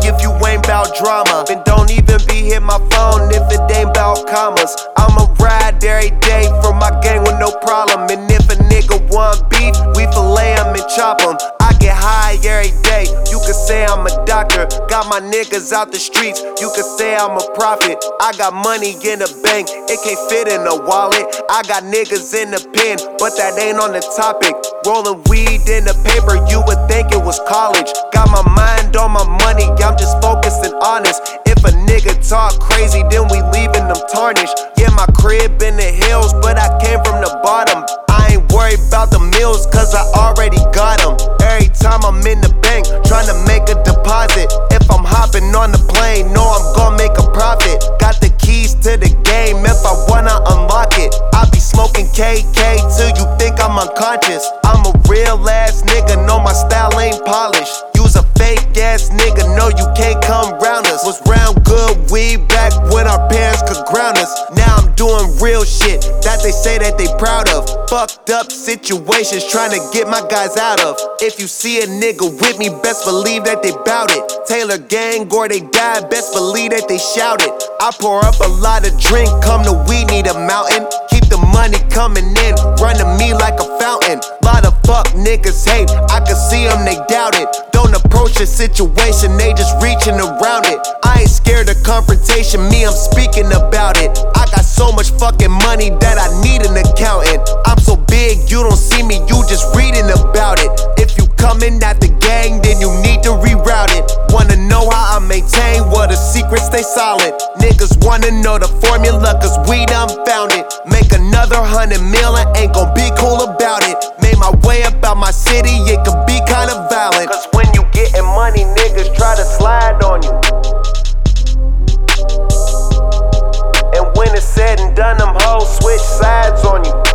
if you ain't bout drama. And don't even be hit my phone if it ain't bout commas. I'ma ride every day for my gang with no problem. And if a nigga want beef, we fillet him and chop him. I get high every day. You could say I'm a doctor. Got my niggas out the streets. You could say I'm a prophet. I got money in the bank. It can't fit in a wallet. I got niggas in the pen, but that ain't on the topic. Rolling weed in the paper. You would think it was college. Got my mind on my money, I'm just focused and honest. If a nigga talk crazy, then we leaving them tarnished. Yeah, my crib in the hills, but I came from the bottom. I ain't worried about the meals, cause I already got them. Every time I'm in the bank, trying to make a deposit. If I'm hopping on the plane, know I'm gonna make a profit. Got the keys to the game if I wanna unlock it. I be smoking KK till you think I'm unconscious. I'm a real ass nigga, know my style ain't polished. Fake ass nigga, know you can't come round us. Was round good weed back when our parents could ground us. Now I'm doing real shit that they say that they proud of. Fucked up situations trying to get my guys out of. If you see a nigga with me, best believe that they bout it. Taylor gang or they die, best believe that they shout it. I pour up a lot of drink, come to we need a mountain. Keep the money coming in, run to me like a fountain. Lot of fuck niggas hate, I can see them, they doubt it. Approach a situation, they just reaching around it. I ain't scared of confrontation, me, I'm speaking about it. I got so much fucking money that I need an accountant. I'm so big, you don't see me, you just reading about it. If you coming at the gang, then you need to reroute it. Wanna know how I maintain? Well, the secrets stay solid. Niggas wanna know the formula, cause we done found it. Make another hundred million, ain't gon' be cool about it. Made my way about my city, switch sides on you.